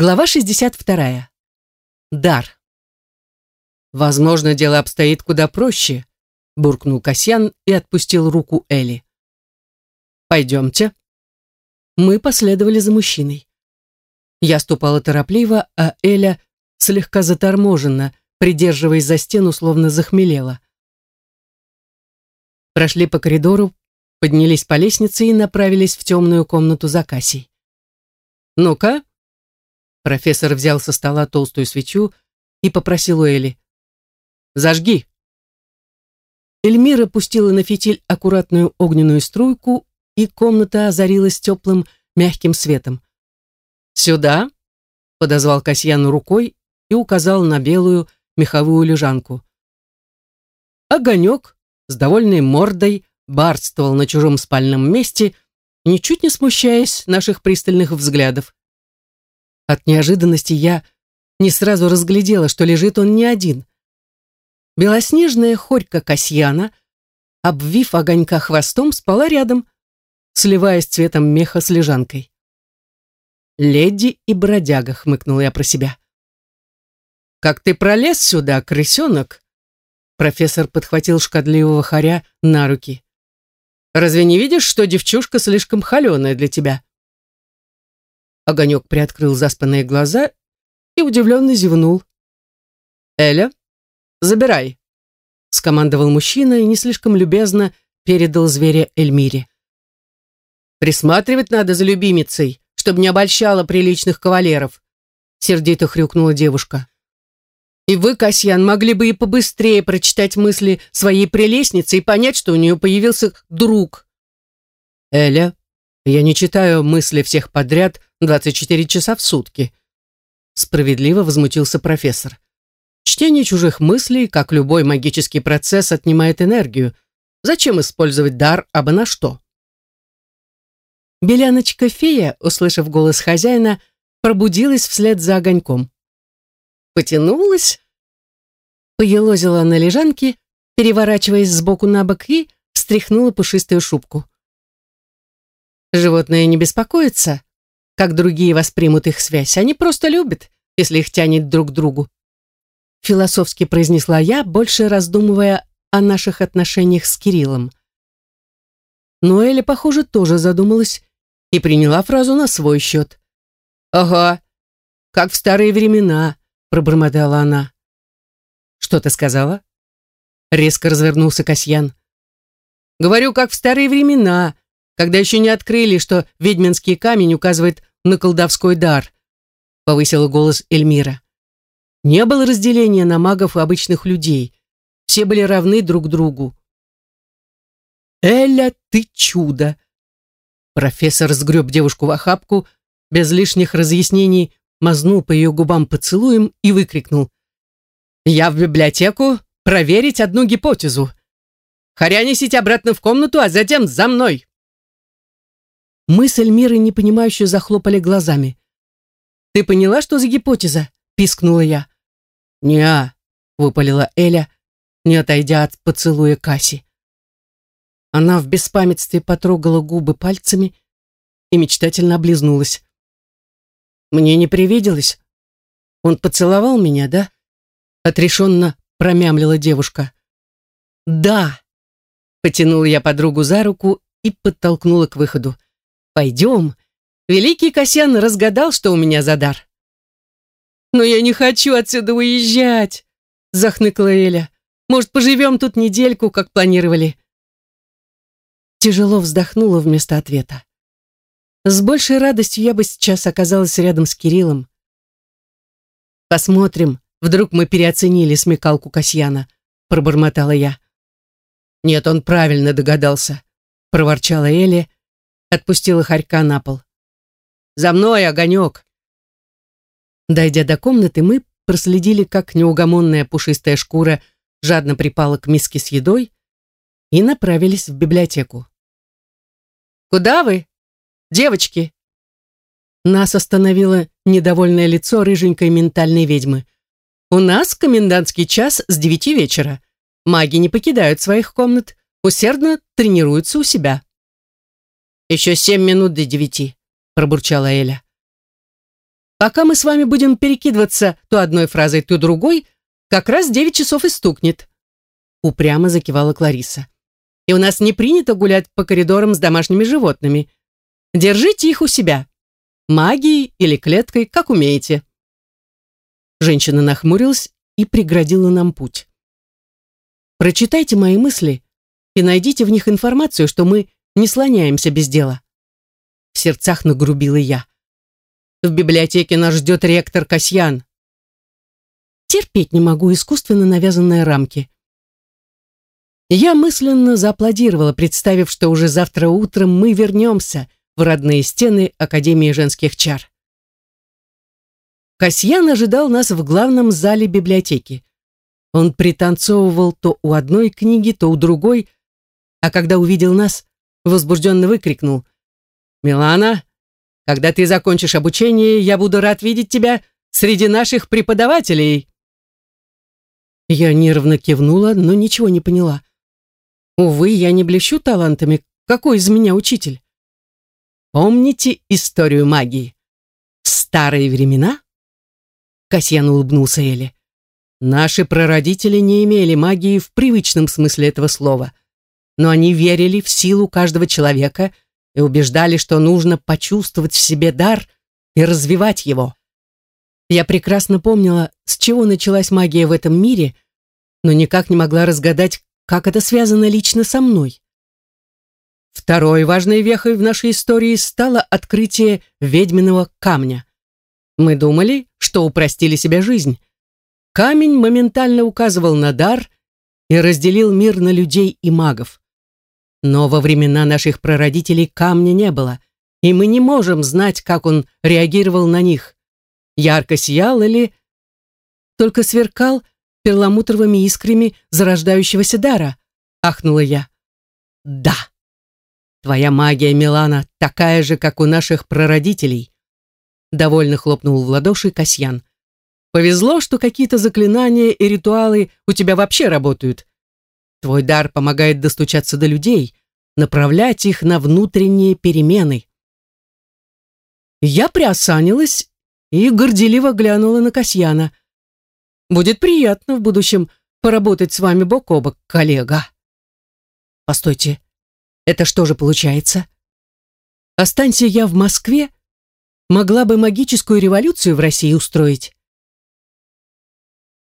Глава 62. Дар. «Возможно, дело обстоит куда проще», — буркнул Касьян и отпустил руку Эли. «Пойдемте». Мы последовали за мужчиной. Я ступала торопливо, а Эля слегка заторможенно, придерживаясь за стену, словно захмелела. Прошли по коридору, поднялись по лестнице и направились в темную комнату за кассей. «Ну-ка», Профессор взял со стола толстую свечу и попросил у Эли. «Зажги!» Эльмира пустила на фитиль аккуратную огненную струйку, и комната озарилась теплым, мягким светом. «Сюда!» — подозвал Касьяну рукой и указал на белую меховую лежанку. Огонек с довольной мордой барствовал на чужом спальном месте, ничуть не смущаясь наших пристальных взглядов. От неожиданности я не сразу разглядела, что лежит он не один. Белоснежная хорька Касьяна, обвив огонька хвостом, спала рядом, сливаясь цветом меха с лежанкой. «Леди и бродяга», — хмыкнула я про себя. «Как ты пролез сюда, крысенок?» Профессор подхватил шкодливого хоря на руки. «Разве не видишь, что девчушка слишком холеная для тебя?» Огонек приоткрыл заспанные глаза и удивленно зевнул. «Эля, забирай», — скомандовал мужчина и не слишком любезно передал зверя Эльмире. «Присматривать надо за любимицей, чтобы не обольщала приличных кавалеров», — сердито хрюкнула девушка. «И вы, Касьян, могли бы и побыстрее прочитать мысли своей прелестницы и понять, что у нее появился друг». «Эля, я не читаю мысли всех подряд 24 часа в сутки. Справедливо возмутился профессор. Чтение чужих мыслей, как любой магический процесс, отнимает энергию. Зачем использовать дар абы на что? Беляночка-фея, услышав голос хозяина, пробудилась вслед за огоньком. Потянулась, поелозила на лежанке, переворачиваясь сбоку на бок и встряхнула пушистую шубку. Животные не беспокоятся, как другие воспримут их связь. Они просто любят, если их тянет друг к другу. Философски произнесла я, больше раздумывая о наших отношениях с Кириллом. Но Эля, похоже, тоже задумалась и приняла фразу на свой счет. «Ага, как в старые времена», — пробормотала она. «Что ты сказала?» Резко развернулся Касьян. «Говорю, как в старые времена», когда еще не открыли, что ведьминский камень указывает на колдовской дар», — повысила голос Эльмира. «Не было разделения на магов и обычных людей. Все были равны друг другу». «Эля, ты чудо!» Профессор сгреб девушку в охапку, без лишних разъяснений мазнул по ее губам поцелуем и выкрикнул. «Я в библиотеку проверить одну гипотезу. Харя несите обратно в комнату, а затем за мной!» Мы с Эльмирой непонимающе захлопали глазами. «Ты поняла, что за гипотеза?» — пискнула я. «Не-а», выпалила Эля, не отойдя от поцелуя Касси. Она в беспамятстве потрогала губы пальцами и мечтательно облизнулась. «Мне не привиделось. Он поцеловал меня, да?» Отрешенно промямлила девушка. «Да!» Потянула я подругу за руку и подтолкнула к выходу. Пойдем. Великий Касьян разгадал, что у меня за дар. Но я не хочу отсюда уезжать, захныкала Эля. Может, поживем тут недельку, как планировали? Тяжело вздохнула вместо ответа. С большей радостью я бы сейчас оказалась рядом с Кириллом. Посмотрим, вдруг мы переоценили смекалку Касьяна, пробормотала я. Нет, он правильно догадался, проворчала Эля отпустила хорька на пол. «За мной, огонек!» Дойдя до комнаты, мы проследили, как неугомонная пушистая шкура жадно припала к миске с едой и направились в библиотеку. «Куда вы? Девочки!» Нас остановило недовольное лицо рыженькой ментальной ведьмы. «У нас комендантский час с девяти вечера. Маги не покидают своих комнат, усердно тренируются у себя». «Еще семь минут до девяти», — пробурчала Эля. Пока мы с вами будем перекидываться то одной фразой, то другой, как раз девять часов и стукнет. Упрямо закивала Клариса. И у нас не принято гулять по коридорам с домашними животными. Держите их у себя. Магией или клеткой, как умеете. Женщина нахмурилась и преградила нам путь. Прочитайте мои мысли и найдите в них информацию, что мы не слоняемся без дела. В сердцах нагрубила я. В библиотеке нас ждет ректор Касьян. Терпеть не могу искусственно навязанные рамки. Я мысленно зааплодировала, представив, что уже завтра утром мы вернемся в родные стены Академии женских чар. Касьян ожидал нас в главном зале библиотеки. Он пританцовывал то у одной книги, то у другой, а когда увидел нас, возбужденно выкрикнул. «Милана, когда ты закончишь обучение, я буду рад видеть тебя среди наших преподавателей». Я нервно кивнула, но ничего не поняла. Увы, я не блещу талантами. Какой из меня учитель? Помните историю магии? Старые времена? Касьян улыбнулся Элли. Наши прародители не имели магии в привычном смысле этого слова, но они верили в силу каждого человека – и убеждали, что нужно почувствовать в себе дар и развивать его. Я прекрасно помнила, с чего началась магия в этом мире, но никак не могла разгадать, как это связано лично со мной. Второй важной вехой в нашей истории стало открытие ведьминого камня. Мы думали, что упростили себе жизнь. Камень моментально указывал на дар и разделил мир на людей и магов. Но во времена наших прародителей камня не было, и мы не можем знать, как он реагировал на них. Ярко сиял или только сверкал перламутровыми искрами зарождающегося дара, ахнула я. Да, твоя магия, Милана, такая же, как у наших прародителей. Довольно хлопнул в ладоши Касьян. Повезло, что какие-то заклинания и ритуалы у тебя вообще работают. Твой дар помогает достучаться до людей, направлять их на внутренние перемены. Я приосанилась и горделиво глянула на Касьяна. «Будет приятно в будущем поработать с вами бок о бок, коллега». «Постойте, это что же получается? Останься я в Москве, могла бы магическую революцию в России устроить?»